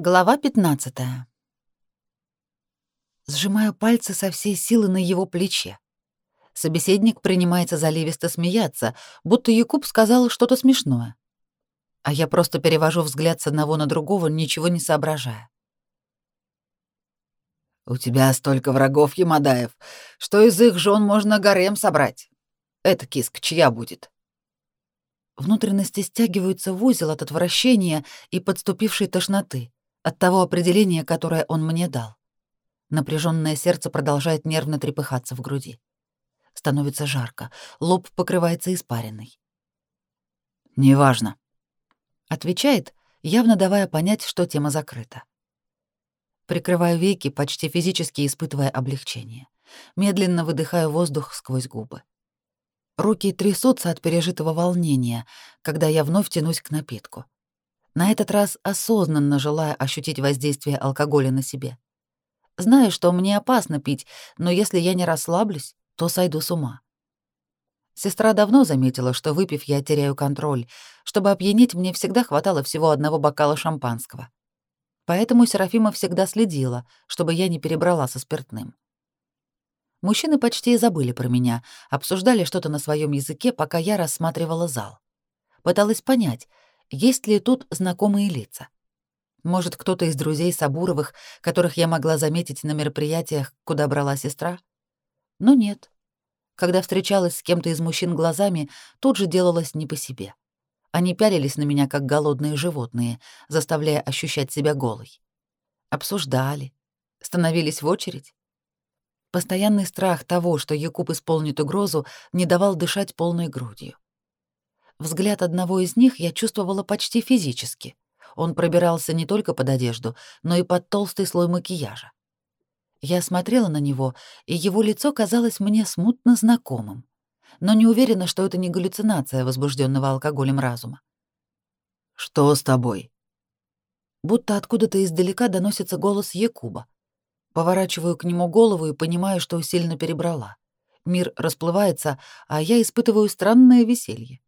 Глава 15. Сжимаю пальцы со всей силы на его плече. Собеседник принимается заливисто смеяться, будто Якуб сказал что-то смешное. А я просто перевожу взгляд с одного на другого, ничего не соображая. «У тебя столько врагов, Ямадаев, что из их жен можно гарем собрать. Это киск чья будет?» Внутренности стягиваются в узел от отвращения и подступившей тошноты от того определения, которое он мне дал. Напряженное сердце продолжает нервно трепыхаться в груди. Становится жарко, лоб покрывается испариной. «Неважно», — отвечает, явно давая понять, что тема закрыта. Прикрываю веки, почти физически испытывая облегчение. Медленно выдыхаю воздух сквозь губы. Руки трясутся от пережитого волнения, когда я вновь тянусь к напитку. На этот раз осознанно желая ощутить воздействие алкоголя на себе. Знаю, что мне опасно пить, но если я не расслаблюсь, то сойду с ума. Сестра давно заметила, что выпив я теряю контроль. Чтобы опьянить, мне всегда хватало всего одного бокала шампанского. Поэтому Серафима всегда следила, чтобы я не перебрала со спиртным. Мужчины почти забыли про меня, обсуждали что-то на своем языке, пока я рассматривала зал. Пыталась понять, есть ли тут знакомые лица. Может, кто-то из друзей Сабуровых, которых я могла заметить на мероприятиях, куда брала сестра? Но нет. Когда встречалась с кем-то из мужчин глазами, тут же делалось не по себе. Они пялились на меня, как голодные животные, заставляя ощущать себя голой. Обсуждали. Становились в очередь. Постоянный страх того, что Якуб исполнит угрозу, не давал дышать полной грудью. Взгляд одного из них я чувствовала почти физически. Он пробирался не только под одежду, но и под толстый слой макияжа. Я смотрела на него, и его лицо казалось мне смутно знакомым, но не уверена, что это не галлюцинация возбужденного алкоголем разума. «Что с тобой?» Будто откуда-то издалека доносится голос Якуба. Поворачиваю к нему голову и понимаю, что сильно перебрала. Мир расплывается, а я испытываю странное веселье.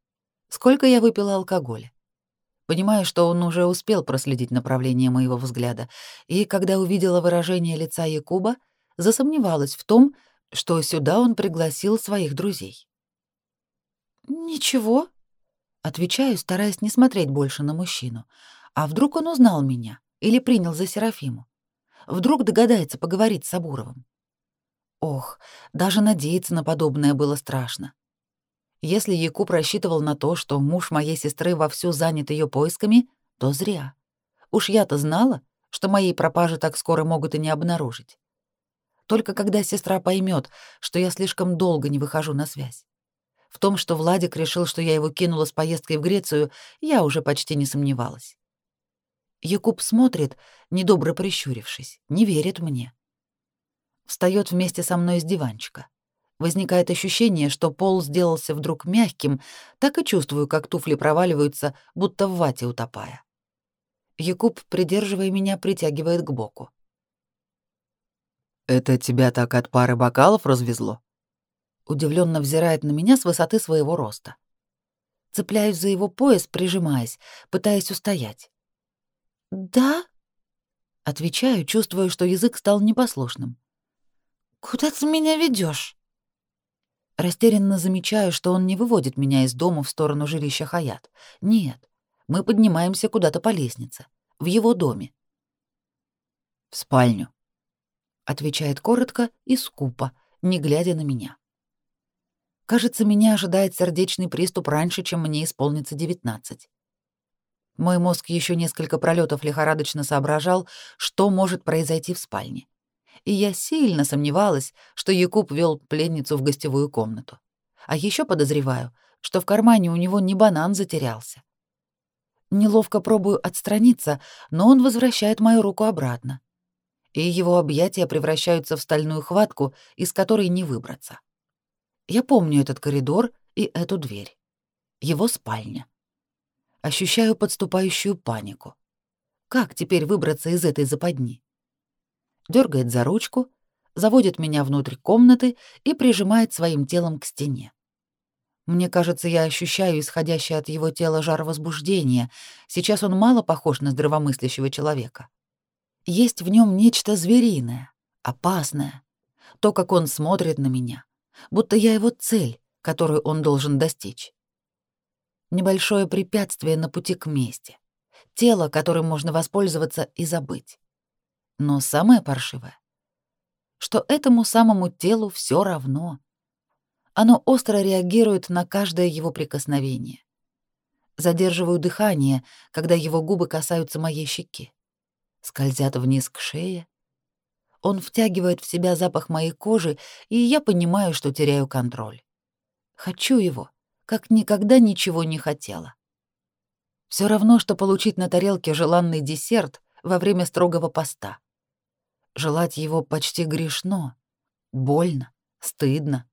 Сколько я выпила алкоголя? понимая, что он уже успел проследить направление моего взгляда, и когда увидела выражение лица Якуба, засомневалась в том, что сюда он пригласил своих друзей. «Ничего», — отвечаю, стараясь не смотреть больше на мужчину. «А вдруг он узнал меня или принял за Серафиму? Вдруг догадается поговорить с Сабуровым?» Ох, даже надеяться на подобное было страшно. Если Якуб рассчитывал на то, что муж моей сестры вовсю занят ее поисками, то зря. Уж я-то знала, что моей пропажи так скоро могут и не обнаружить. Только когда сестра поймет, что я слишком долго не выхожу на связь. В том, что Владик решил, что я его кинула с поездкой в Грецию, я уже почти не сомневалась. Якуб смотрит, недобро прищурившись, не верит мне. Встает вместе со мной с диванчика. Возникает ощущение, что пол сделался вдруг мягким, так и чувствую, как туфли проваливаются, будто в вате утопая. Якуб, придерживая меня, притягивает к боку. «Это тебя так от пары бокалов развезло?» Удивленно взирает на меня с высоты своего роста. Цепляюсь за его пояс, прижимаясь, пытаясь устоять. «Да?» Отвечаю, чувствуя, что язык стал непослушным. «Куда ты меня ведешь? Растерянно замечаю, что он не выводит меня из дома в сторону жилища Хаят. Нет, мы поднимаемся куда-то по лестнице, в его доме. «В спальню», — отвечает коротко и скупо, не глядя на меня. Кажется, меня ожидает сердечный приступ раньше, чем мне исполнится 19. Мой мозг еще несколько пролетов лихорадочно соображал, что может произойти в спальне и я сильно сомневалась, что Якуб вел пленницу в гостевую комнату. А еще подозреваю, что в кармане у него не банан затерялся. Неловко пробую отстраниться, но он возвращает мою руку обратно. И его объятия превращаются в стальную хватку, из которой не выбраться. Я помню этот коридор и эту дверь. Его спальня. Ощущаю подступающую панику. Как теперь выбраться из этой западни? дергает за ручку, заводит меня внутрь комнаты и прижимает своим телом к стене. Мне кажется, я ощущаю исходящий от его тела жар возбуждения. Сейчас он мало похож на здравомыслящего человека. Есть в нем нечто звериное, опасное. То, как он смотрит на меня, будто я его цель, которую он должен достичь. Небольшое препятствие на пути к мести. Тело, которым можно воспользоваться и забыть. Но самое паршивое, что этому самому телу все равно. Оно остро реагирует на каждое его прикосновение. Задерживаю дыхание, когда его губы касаются моей щеки. Скользят вниз к шее. Он втягивает в себя запах моей кожи, и я понимаю, что теряю контроль. Хочу его, как никогда ничего не хотела. Все равно, что получить на тарелке желанный десерт во время строгого поста — Желать его почти грешно, больно, стыдно,